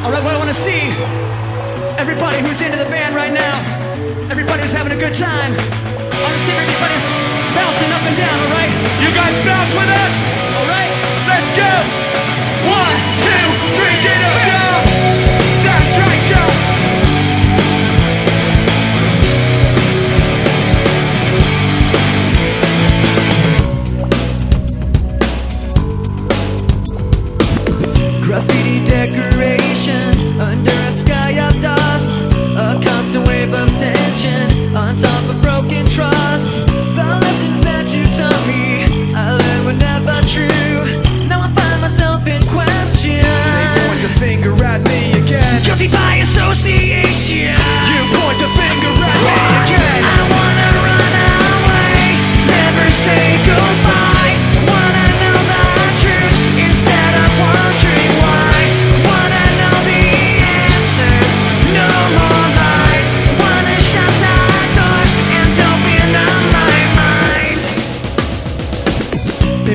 All right, what I want to see, everybody who's into the band right now, everybody who's having a good time, I want to see everybody bouncing up and down, all right? You guys bounce with us? All right, let's go!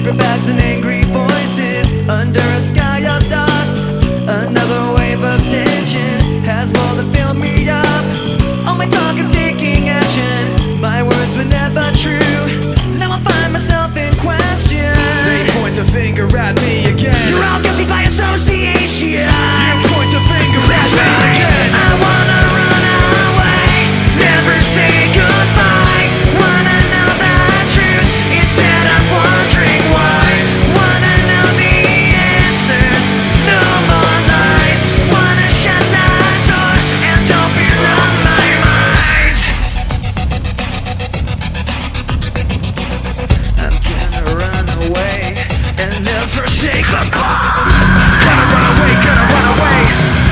paper bags and angry voices under a Gotta run away, gotta run away